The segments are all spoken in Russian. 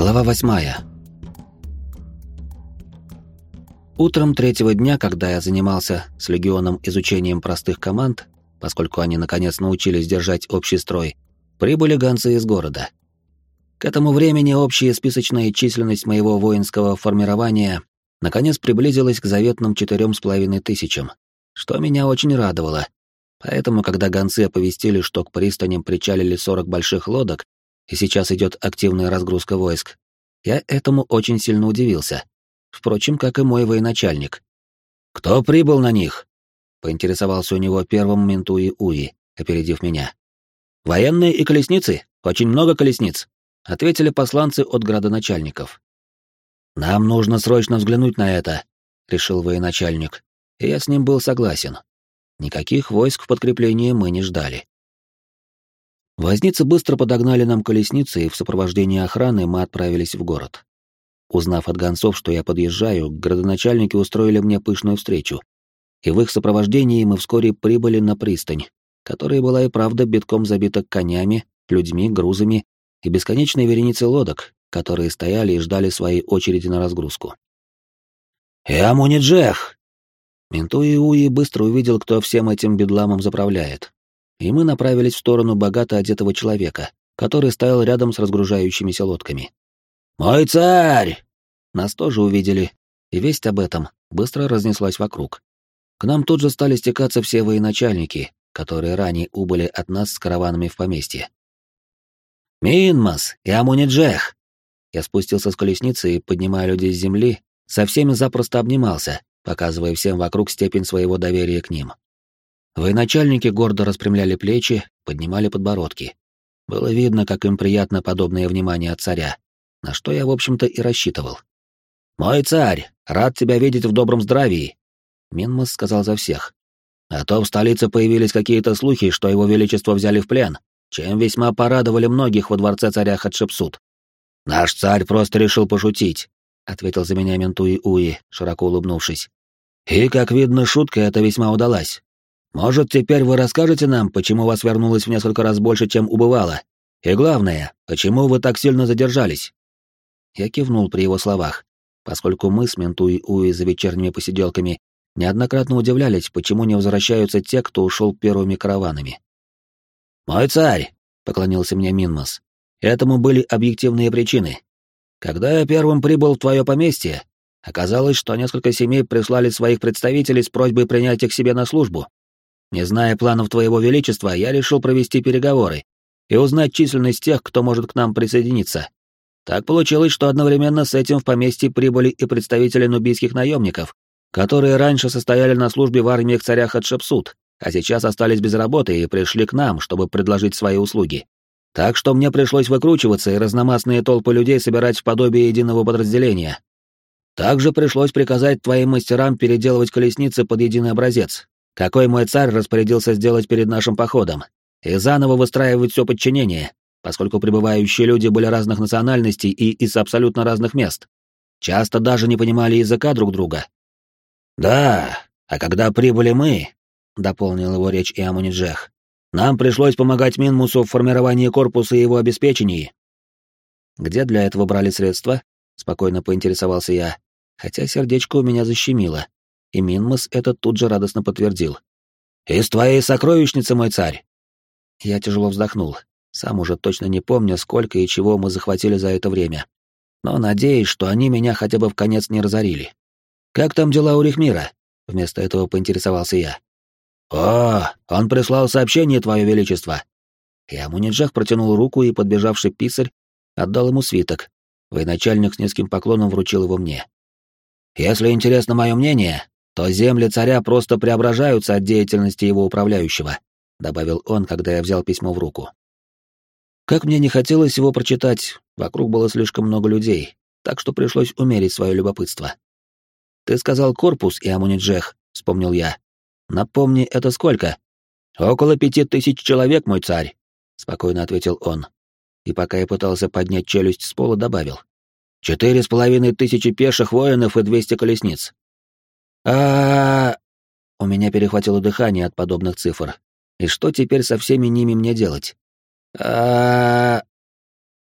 Глава восьмая. Утром третьего дня, когда я занимался с легионом изучением простых команд, поскольку они наконец научились держать общий строй, прибыли гонцы из города. К этому времени общая списочная численность моего воинского формирования наконец приблизилась к заветным четырем с половиной тысячам, что меня очень радовало. Поэтому, когда гонцы оповестили, что к пристаням причалили 40 больших лодок, и сейчас идет активная разгрузка войск. Я этому очень сильно удивился. Впрочем, как и мой военачальник. «Кто прибыл на них?» — поинтересовался у него первым Ментуи Уи, опередив меня. «Военные и колесницы? Очень много колесниц», — ответили посланцы от градоначальников. «Нам нужно срочно взглянуть на это», — решил военачальник, и я с ним был согласен. Никаких войск в подкреплении мы не ждали. Возницы быстро подогнали нам колесницы, и в сопровождении охраны мы отправились в город. Узнав от гонцов, что я подъезжаю, градоначальники устроили мне пышную встречу. И в их сопровождении мы вскоре прибыли на пристань, которая была и правда битком забита конями, людьми, грузами и бесконечной вереницей лодок, которые стояли и ждали своей очереди на разгрузку. «Я Джех!» Ментуи Уи быстро увидел, кто всем этим бедламом заправляет, и мы направились в сторону богато одетого человека, который стоял рядом с разгружающимися лодками. «Мой царь!» Нас тоже увидели, и весть об этом быстро разнеслась вокруг. К нам тут же стали стекаться все военачальники, которые ранее убыли от нас с караванами в поместье. «Минмас и Амуниджех!» Я спустился с колесницы и, поднимая людей с земли, со всеми запросто обнимался, показывая всем вокруг степень своего доверия к ним. Военачальники гордо распрямляли плечи, поднимали подбородки. Было видно, как им приятно подобное внимание от царя, на что я, в общем-то, и рассчитывал. «Мой царь, рад тебя видеть в добром здравии», — Минмас сказал за всех. «А то в столице появились какие-то слухи, что его величество взяли в плен, чем весьма порадовали многих во дворце царя Хатшепсут. Наш царь просто решил пошутить», — ответил за меня Ментуи Уи, широко улыбнувшись. «И, как видно, шутка эта весьма удалась. Может, теперь вы расскажете нам, почему вас вернулось в несколько раз больше, чем убывало? И главное, почему вы так сильно задержались?» Я кивнул при его словах, поскольку мы с Ментуи Уи за вечерними посиделками неоднократно удивлялись, почему не возвращаются те, кто ушел первыми караванами. «Мой царь!» — поклонился мне Минмас. «Этому были объективные причины. Когда я первым прибыл в твое поместье, оказалось, что несколько семей прислали своих представителей с просьбой принять их себе на службу. Не зная планов твоего величества, я решил провести переговоры и узнать численность тех, кто может к нам присоединиться. Так получилось, что одновременно с этим в поместье прибыли и представители нубийских наемников, которые раньше состояли на службе в армиях царя Хатшепсут, а сейчас остались без работы и пришли к нам, чтобы предложить свои услуги. Так что мне пришлось выкручиваться и разномастные толпы людей собирать в подобие единого подразделения. Также пришлось приказать твоим мастерам переделывать колесницы под единый образец, какой мой царь распорядился сделать перед нашим походом, и заново выстраивать все подчинение, поскольку прибывающие люди были разных национальностей и из абсолютно разных мест. Часто даже не понимали языка друг друга. «Да, а когда прибыли мы», — дополнил его речь и Амуниджех, «нам пришлось помогать Минмусу в формировании корпуса и его обеспечении». «Где для этого брали средства?» — спокойно поинтересовался я, хотя сердечко у меня защемило, и Минмас это тут же радостно подтвердил. «Из твоей сокровищницы, мой царь!» Я тяжело вздохнул, сам уже точно не помню, сколько и чего мы захватили за это время. Но надеюсь, что они меня хотя бы в конец не разорили. «Как там дела у Рихмира?» — вместо этого поинтересовался я. «О, он прислал сообщение, Твое Величество!» Я Муниджах протянул руку, и подбежавший писарь отдал ему свиток. Военачальник с низким поклоном вручил его мне. «Если интересно мое мнение, то земли царя просто преображаются от деятельности его управляющего», — добавил он, когда я взял письмо в руку. Как мне не хотелось его прочитать, вокруг было слишком много людей, так что пришлось умерить свое любопытство. «Ты сказал корпус и Амуниджех», — вспомнил я. «Напомни, это сколько?» «Около пяти тысяч человек, мой царь», — спокойно ответил он. И пока я пытался поднять челюсть с пола, добавил. «Четыре с половиной тысячи пеших воинов и двести колесниц а У меня перехватило дыхание от подобных цифр. И что теперь со всеми ними мне делать? а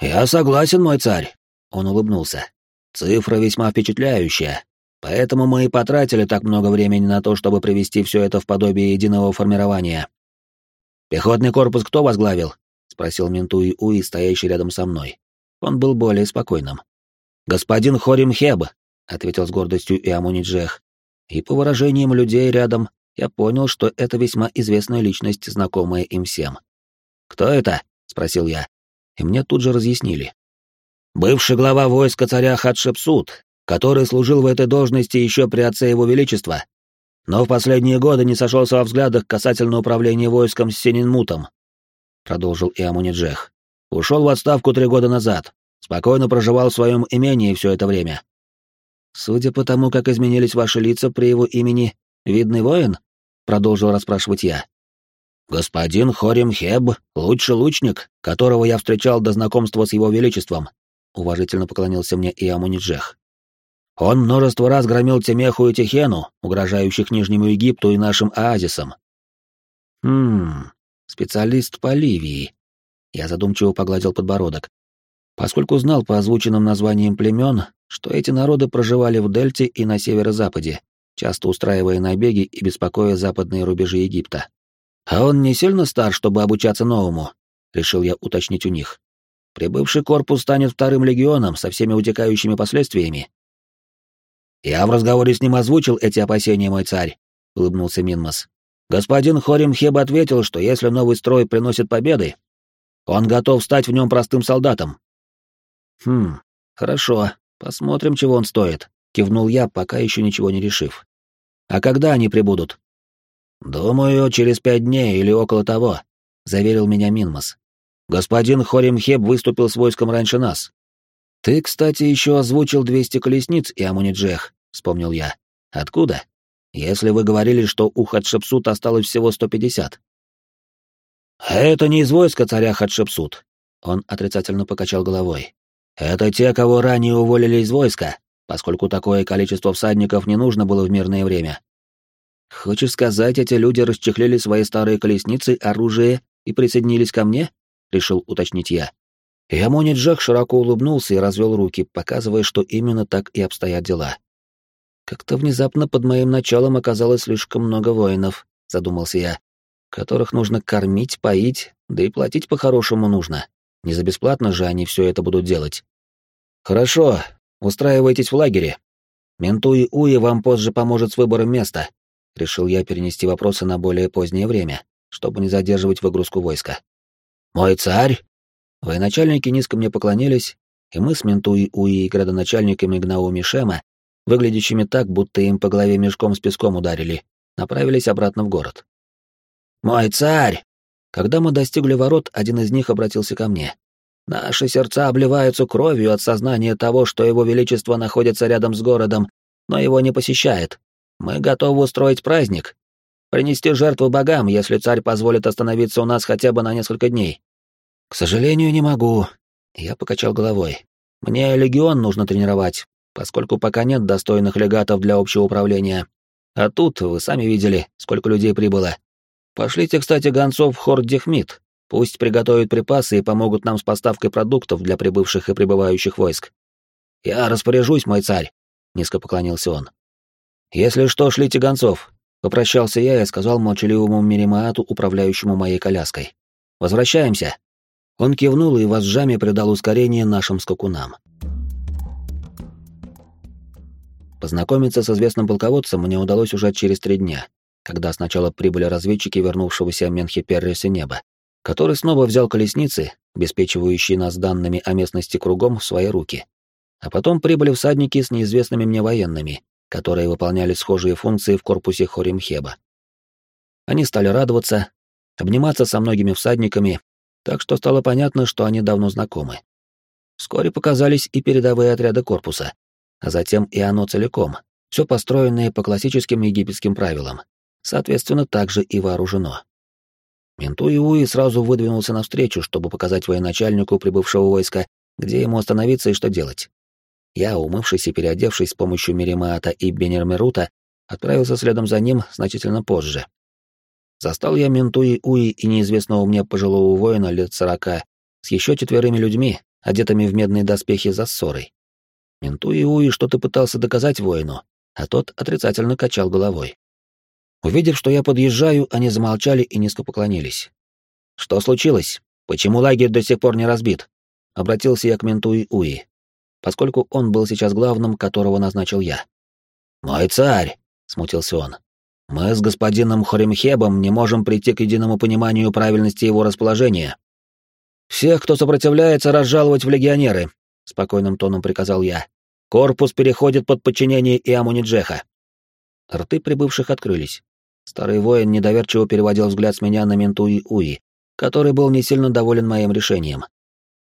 Я согласен, мой царь. Он улыбнулся. «Цифра весьма впечатляющая, поэтому мы и потратили так много времени на то, чтобы привести все это в подобие единого формирования». «Пехотный корпус кто возглавил?» — спросил Ментуи Уи, стоящий рядом со мной. Он был более спокойным. «Господин Хорим Хеб», — ответил с гордостью Иамуни Джех. И по выражениям людей рядом я понял, что это весьма известная личность, знакомая им всем. «Кто это?» — спросил я. И мне тут же разъяснили. «Бывший глава войска царя Хатшепсут, который служил в этой должности еще при отце его величества, но в последние годы не сошелся во взглядах касательно управления войском с Сининмутом», — продолжил Иамуниджех. «Ушел в отставку три года назад, спокойно проживал в своем имении все это время». «Судя по тому, как изменились ваши лица при его имени, видный воин?» — продолжил расспрашивать я. «Господин Хорим Хеб — лучший лучник, которого я встречал до знакомства с его величеством», — уважительно поклонился мне Иамуниджех. «Он множество раз громил Темеху и Техену, угрожающих Нижнему Египту и нашим оазисам». «Хм, специалист по Ливии». Я задумчиво погладил подбородок. Поскольку знал по озвученным названиям племен, что эти народы проживали в Дельте и на северо-западе, часто устраивая набеги и беспокоя западные рубежи Египта. А он не сильно стар, чтобы обучаться новому, решил я уточнить у них. Прибывший корпус станет вторым легионом со всеми утекающими последствиями. Я в разговоре с ним озвучил эти опасения, мой царь, улыбнулся Минмас. Господин Хорим Хеб ответил, что если новый строй приносит победы, он готов стать в нем простым солдатом. Хм, хорошо, посмотрим, чего он стоит, кивнул я, пока еще ничего не решив. А когда они прибудут? Думаю, через пять дней или около того, заверил меня Минмас. Господин Хоримхеб выступил с войском раньше нас. Ты, кстати, еще озвучил 200 колесниц и Амуниджех, вспомнил я. Откуда? Если вы говорили, что у Хатшепсут осталось всего 150. Это не из войска царя Хатшепсут. Он отрицательно покачал головой. Это те, кого ранее уволили из войска, поскольку такое количество всадников не нужно было в мирное время. Хочешь сказать, эти люди расчехлили свои старые колесницы, оружие и присоединились ко мне? Решил уточнить я. И Амони Джек широко улыбнулся и развел руки, показывая, что именно так и обстоят дела. Как-то внезапно под моим началом оказалось слишком много воинов, задумался я, которых нужно кормить, поить, да и платить по-хорошему нужно. Не за бесплатно же они все это будут делать. Хорошо, устраивайтесь в лагере. Ментуи Уи вам позже поможет с выбором места. Решил я перенести вопросы на более позднее время, чтобы не задерживать выгрузку войска. «Мой царь!» Военачальники низко мне поклонились, и мы с Ментуи Уи и градоначальниками Гнауми Шема, выглядящими так, будто им по голове мешком с песком ударили, направились обратно в город. «Мой царь!» Когда мы достигли ворот, один из них обратился ко мне. «Наши сердца обливаются кровью от сознания того, что его величество находится рядом с городом, но его не посещает. Мы готовы устроить праздник. Принести жертву богам, если царь позволит остановиться у нас хотя бы на несколько дней. К сожалению, не могу. Я покачал головой. Мне легион нужно тренировать, поскольку пока нет достойных легатов для общего управления. А тут, вы сами видели, сколько людей прибыло. Пошлите, кстати, гонцов в Хордихмит. Пусть приготовят припасы и помогут нам с поставкой продуктов для прибывших и прибывающих войск. Я распоряжусь, мой царь, низко поклонился он. «Если что, шлите гонцов», — попрощался я и сказал молчаливому Миримаату, управляющему моей коляской. «Возвращаемся». Он кивнул и вожжами придал ускорение нашим скакунам. Познакомиться с известным полководцем мне удалось уже через три дня, когда сначала прибыли разведчики вернувшегося Менхи Перриса неба, который снова взял колесницы, обеспечивающие нас данными о местности кругом, в свои руки. А потом прибыли всадники с неизвестными мне военными, которые выполняли схожие функции в корпусе Хоримхеба. Они стали радоваться, обниматься со многими всадниками, так что стало понятно, что они давно знакомы. Вскоре показались и передовые отряды корпуса, а затем и оно целиком, все построенное по классическим египетским правилам, соответственно, также и вооружено. Ментуи сразу выдвинулся навстречу, чтобы показать военачальнику прибывшего войска, где ему остановиться и что делать. Я, умывшись и переодевшись с помощью Миримаата и Бенермерута, отправился следом за ним значительно позже. Застал я Ментуи Уи и неизвестного мне пожилого воина лет сорока с еще четверыми людьми, одетыми в медные доспехи за ссорой. Менту и Уи что-то пытался доказать воину, а тот отрицательно качал головой. Увидев, что я подъезжаю, они замолчали и низко поклонились. «Что случилось? Почему лагерь до сих пор не разбит?» Обратился я к менту и Уи, поскольку он был сейчас главным, которого назначил я. «Мой царь!» — смутился он. «Мы с господином Хоримхебом не можем прийти к единому пониманию правильности его расположения. Всех, кто сопротивляется, разжаловать в легионеры», — спокойным тоном приказал я. «Корпус переходит под подчинение Иамуниджеха». Рты прибывших открылись. Старый воин недоверчиво переводил взгляд с меня на менту и Уи, который был не сильно доволен моим решением.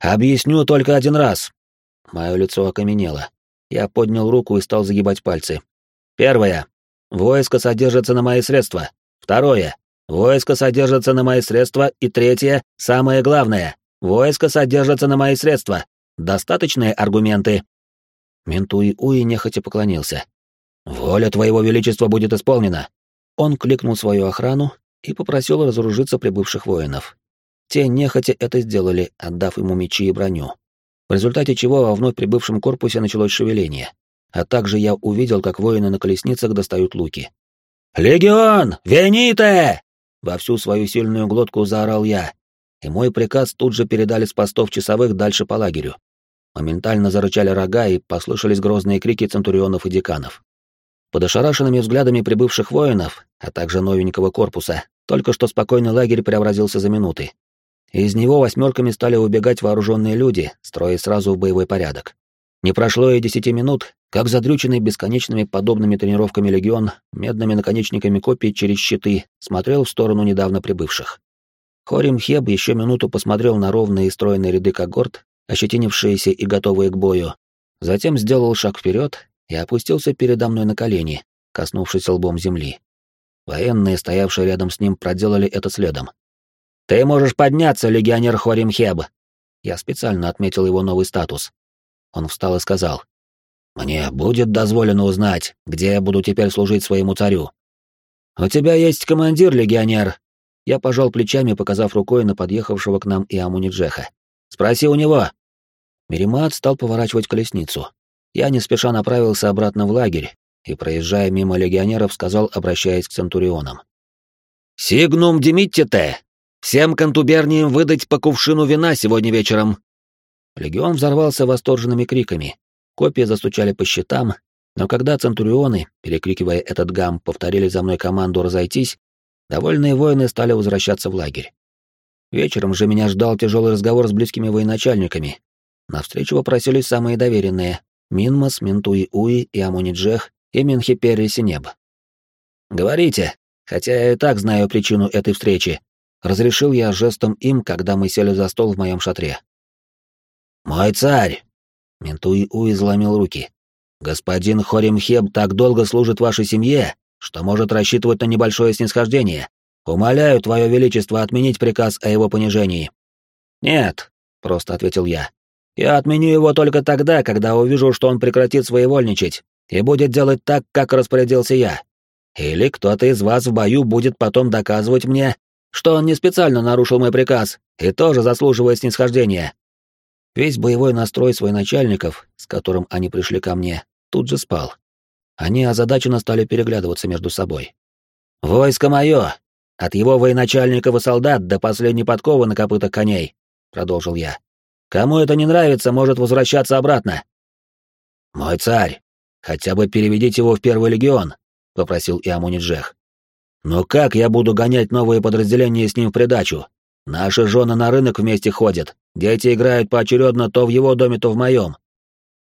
«Объясню только один раз». Мое лицо окаменело. Я поднял руку и стал загибать пальцы. Первое. Войско содержится на мои средства. Второе. Войско содержится на мои средства. И третье, самое главное. Войско содержится на мои средства. Достаточные аргументы. Ментуи Уи нехотя поклонился. «Воля твоего величества будет исполнена!» Он кликнул свою охрану и попросил разоружиться прибывших воинов. Те нехотя это сделали, отдав ему мечи и броню. В результате чего во вновь прибывшем корпусе началось шевеление а также я увидел, как воины на колесницах достают луки. «Легион! Вените!» Во всю свою сильную глотку заорал я, и мой приказ тут же передали с постов часовых дальше по лагерю. Моментально зарычали рога и послышались грозные крики центурионов и деканов. Под ошарашенными взглядами прибывших воинов, а также новенького корпуса, только что спокойный лагерь преобразился за минуты. Из него восьмерками стали убегать вооруженные люди, строя сразу в боевой порядок. Не прошло и десяти минут, как задрюченный бесконечными подобными тренировками легион, медными наконечниками копий через щиты, смотрел в сторону недавно прибывших. Хорим Хеб еще минуту посмотрел на ровные и стройные ряды когорт, ощетинившиеся и готовые к бою, затем сделал шаг вперед и опустился передо мной на колени, коснувшись лбом земли. Военные, стоявшие рядом с ним, проделали это следом. «Ты можешь подняться, легионер Хорим Хеб!» Я специально отметил его новый статус. Он встал и сказал. «Мне будет дозволено узнать, где я буду теперь служить своему царю». «У тебя есть командир, легионер!» Я пожал плечами, показав рукой на подъехавшего к нам Иамуни Джеха. «Спроси у него!» Миримат стал поворачивать колесницу. Я не спеша направился обратно в лагерь и, проезжая мимо легионеров, сказал, обращаясь к центурионам. «Сигнум димиттите! Всем контуберниям выдать по кувшину вина сегодня вечером!» Легион взорвался восторженными криками. Копии застучали по щитам, но когда центурионы, перекрикивая этот гам, повторили за мной команду разойтись, довольные воины стали возвращаться в лагерь. Вечером же меня ждал тяжелый разговор с близкими военачальниками. На встречу попросились самые доверенные — Минмас, Ментуи Уи и Амуниджех и Минхиперри Синеб. «Говорите, хотя я и так знаю причину этой встречи», — разрешил я жестом им, когда мы сели за стол в моем шатре. «Мой царь!» Ментуи У изломил руки. «Господин Хоримхеб так долго служит вашей семье, что может рассчитывать на небольшое снисхождение. Умоляю, твое величество, отменить приказ о его понижении». «Нет», — просто ответил я. «Я отменю его только тогда, когда увижу, что он прекратит своевольничать и будет делать так, как распорядился я. Или кто-то из вас в бою будет потом доказывать мне, что он не специально нарушил мой приказ и тоже заслуживает снисхождения. Весь боевой настрой своих начальников, с которым они пришли ко мне, тут же спал. Они озадаченно стали переглядываться между собой. «Войско мое! От его военачальников и солдат до последней подковы на копытах коней!» — продолжил я. «Кому это не нравится, может возвращаться обратно». «Мой царь, хотя бы переведите его в Первый легион», — попросил Иамуниджех. «Но как я буду гонять новые подразделения с ним в придачу? Наши жены на рынок вместе ходят, дети играют поочередно то в его доме, то в моем.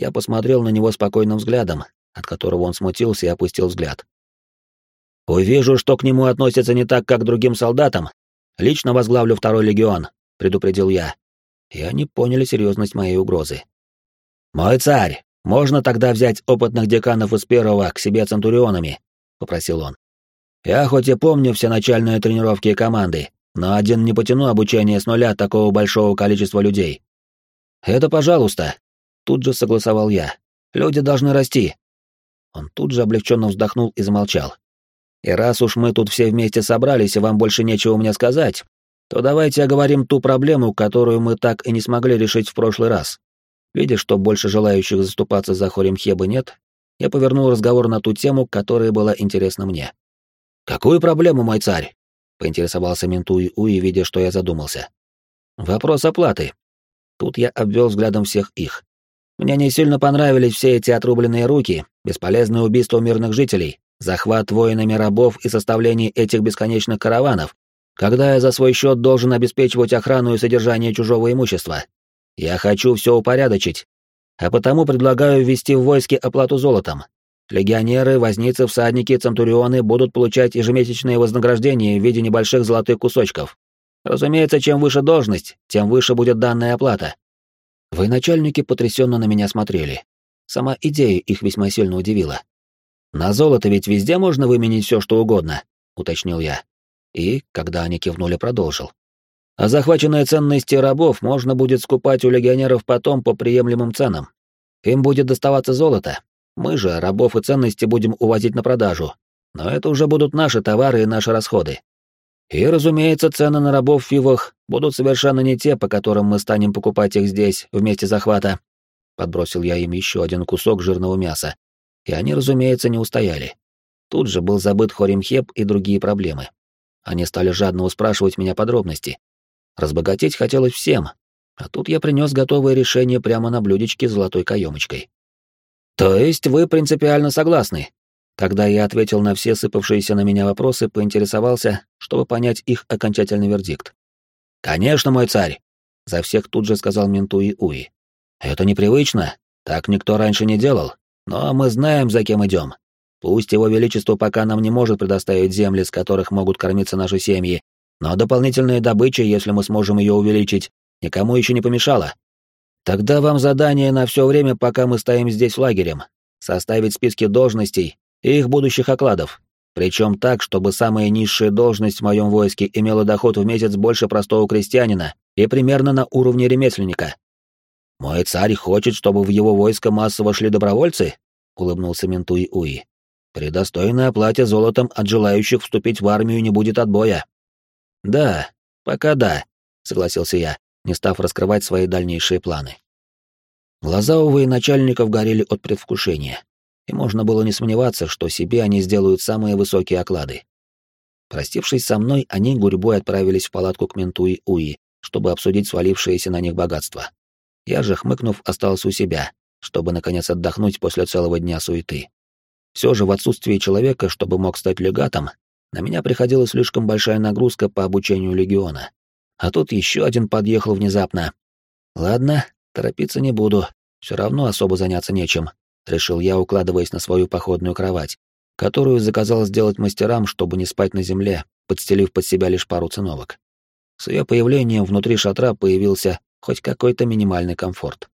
Я посмотрел на него спокойным взглядом, от которого он смутился и опустил взгляд. «Увижу, что к нему относятся не так, как к другим солдатам. Лично возглавлю второй легион», — предупредил я. И они поняли серьезность моей угрозы. «Мой царь, можно тогда взять опытных деканов из первого к себе центурионами?» — попросил он. «Я хоть и помню все начальные тренировки команды, но один не потяну обучение с нуля такого большого количества людей. Это пожалуйста. Тут же согласовал я. Люди должны расти. Он тут же облегченно вздохнул и замолчал. И раз уж мы тут все вместе собрались, и вам больше нечего мне сказать, то давайте оговорим ту проблему, которую мы так и не смогли решить в прошлый раз. Видя, что больше желающих заступаться за Хоримхеба нет, я повернул разговор на ту тему, которая была интересна мне. «Какую проблему, мой царь?» — поинтересовался Ментуи Уи, видя, что я задумался. «Вопрос оплаты». Тут я обвел взглядом всех их. Мне не сильно понравились все эти отрубленные руки, бесполезное убийство мирных жителей, захват воинами рабов и составление этих бесконечных караванов, когда я за свой счет должен обеспечивать охрану и содержание чужого имущества. Я хочу все упорядочить, а потому предлагаю ввести в войске оплату золотом. Легионеры, возницы, всадники, центурионы будут получать ежемесячные вознаграждения в виде небольших золотых кусочков. Разумеется, чем выше должность, тем выше будет данная оплата. Военачальники потрясенно на меня смотрели. Сама идея их весьма сильно удивила. «На золото ведь везде можно выменить все, что угодно», — уточнил я. И, когда они кивнули, продолжил. «А захваченные ценности рабов можно будет скупать у легионеров потом по приемлемым ценам. Им будет доставаться золото. Мы же рабов и ценности будем увозить на продажу. Но это уже будут наши товары и наши расходы. И, разумеется, цены на рабов в Фивах будут совершенно не те, по которым мы станем покупать их здесь, в месте захвата. Подбросил я им еще один кусок жирного мяса. И они, разумеется, не устояли. Тут же был забыт Хоримхеп и другие проблемы. Они стали жадно спрашивать меня подробности. Разбогатеть хотелось всем, а тут я принес готовое решение прямо на блюдечке с золотой каемочкой. «То есть вы принципиально согласны?» Тогда я ответил на все сыпавшиеся на меня вопросы, поинтересовался, чтобы понять их окончательный вердикт. «Конечно, мой царь!» — за всех тут же сказал Ментуи Уи. «Это непривычно, так никто раньше не делал, но мы знаем, за кем идем. Пусть его величество пока нам не может предоставить земли, с которых могут кормиться наши семьи, но дополнительная добыча, если мы сможем ее увеличить, никому еще не помешала. Тогда вам задание на все время, пока мы стоим здесь лагерем, составить списки должностей и их будущих окладов. Причем так, чтобы самая низшая должность в моем войске имела доход в месяц больше простого крестьянина и примерно на уровне ремесленника. «Мой царь хочет, чтобы в его войско массово шли добровольцы?» — улыбнулся Ментуи Уи. «При достойной оплате золотом от желающих вступить в армию не будет отбоя». «Да, пока да», — согласился я, не став раскрывать свои дальнейшие планы. Глаза у военачальников горели от предвкушения и можно было не сомневаться, что себе они сделают самые высокие оклады. Простившись со мной, они гурьбой отправились в палатку к менту и Уи, чтобы обсудить свалившееся на них богатство. Я же, хмыкнув, остался у себя, чтобы, наконец, отдохнуть после целого дня суеты. Все же в отсутствии человека, чтобы мог стать легатом, на меня приходила слишком большая нагрузка по обучению легиона. А тут еще один подъехал внезапно. Ладно, торопиться не буду, все равно особо заняться нечем, — решил я, укладываясь на свою походную кровать, которую заказал сделать мастерам, чтобы не спать на земле, подстелив под себя лишь пару циновок. С ее появлением внутри шатра появился хоть какой-то минимальный комфорт.